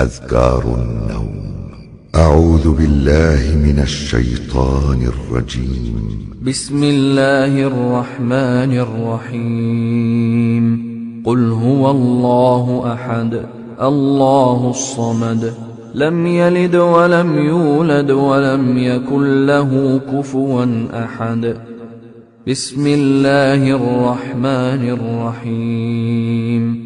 أذكار النوم. أعوذ بالله من الشيطان الرجيم. بسم الله الرحمن الرحيم. قل هو الله أحد الله الصمد. لم يلد ولم يولد ولم يكن له كفوا أحد. بسم الله الرحمن الرحيم.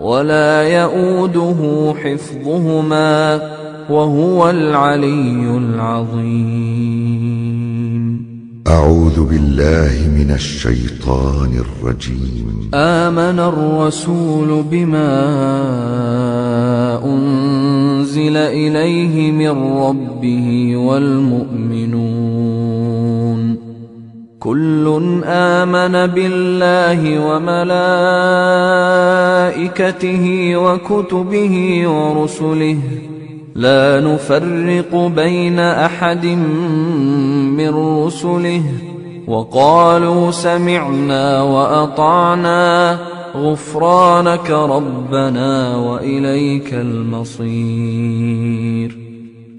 ولا يئوده حفظهما وهو العلي العظيم. أعوذ بالله من الشيطان الرجيم. آمن الرسول بما أنزل إليه من ربه والمؤمنون. كل آمن بالله وملائكته وكتبه ورسله. لا نفرق بين أحد من رسله. وقالوا سمعنا وأطعنا. غفرانك ربنا وإليك المصير.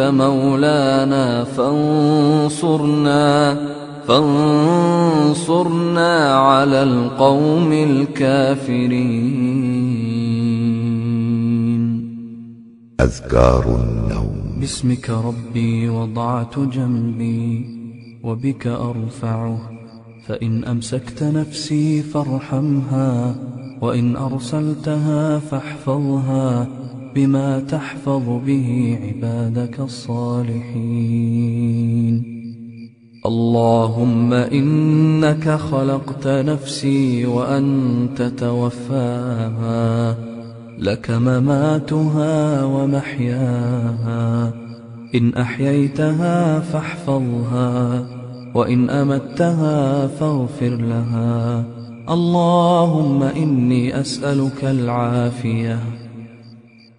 مولانا فانصرنا فانصرنا على القوم الكافرين. أذكار النوم. باسمك ربي وضعت جنبي وبك أرفعه فإن أمسكت نفسي فارحمها وإن أرسلتها فاحفظها. بما تحفظ به عبادك الصالحين. اللهم إنك خلقت نفسي وأنت توفاها. لك مماتها ومحياها. إن أحييتها فاحفظها وإن أمتها فاغفر لها. اللهم إني أسألك العافية.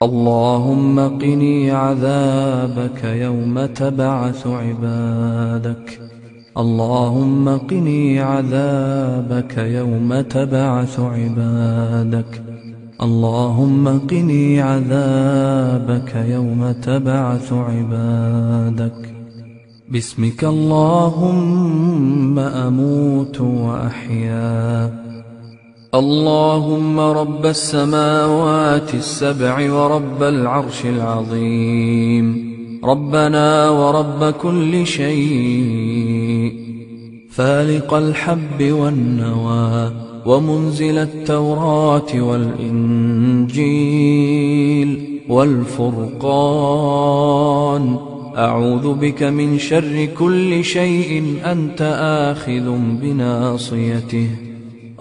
اللهم قني عذابك يوم تبعث عبادك. اللهم قني عذابك يوم تبعث عبادك. اللهم قني عذابك يوم تبعث عبادك. باسمك اللهم أموت وأحيا. اللهم رب السماوات السبع ورب العرش العظيم. ربنا ورب كل شيء. فالق الحب والنوى ومنزل التوراة والإنجيل والفرقان. أعوذ بك من شر كل شيء أنت آخذ بناصيته.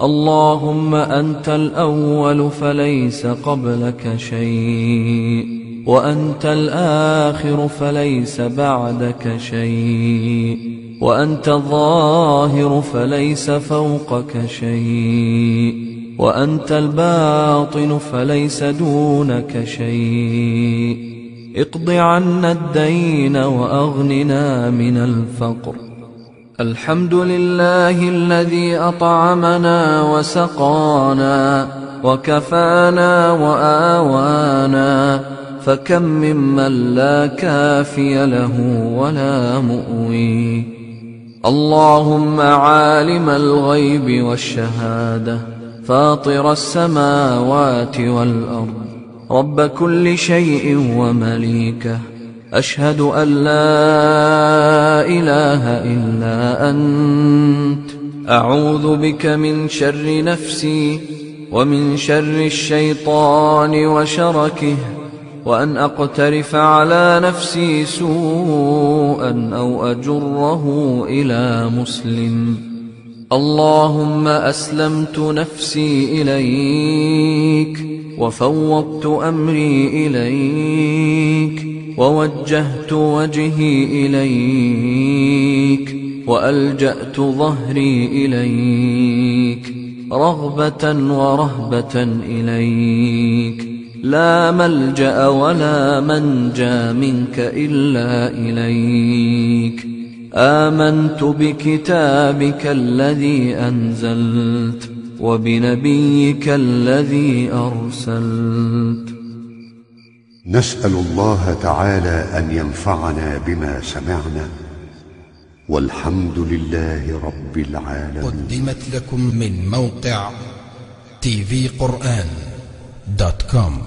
اللهم أنت الأول فليس قبلك شيء وأنت الآخر فليس بعدك شيء وأنت الظاهر فليس فوقك شيء وأنت الباطن فليس دونك شيء. اقض عنا الدين وأغننا من الفقر. الحمد لله الذي أطعمنا وسقانا وكفانا وآوانا فكم ممن لا كافي له ولا مؤوي. اللهم عالم الغيب والشهادة فاطر السماوات والأرض رب كل شيء ومليكه. أشهد أن لا إله إلا أنت. أعوذ بك من شر نفسي ومن شر الشيطان وشركه وأن أقترف على نفسي سوءا أو أجره إلى مسلم. اللهم أسلمت نفسي إليك وفوضت أمري إليك. ووجهت وجهي إليك وألجأت ظهري إليك رغبة ورهبة إليك لا ملجأ ولا منجى منك إلا إليك آمنت بكتابك الذي أنزلت وبنبيك الذي أرسلت نسأل الله تعالى أن ينفعنا بما سمعنا. والحمد لله رب العالمين. قدمت لكم من موقع TV قرآن dot com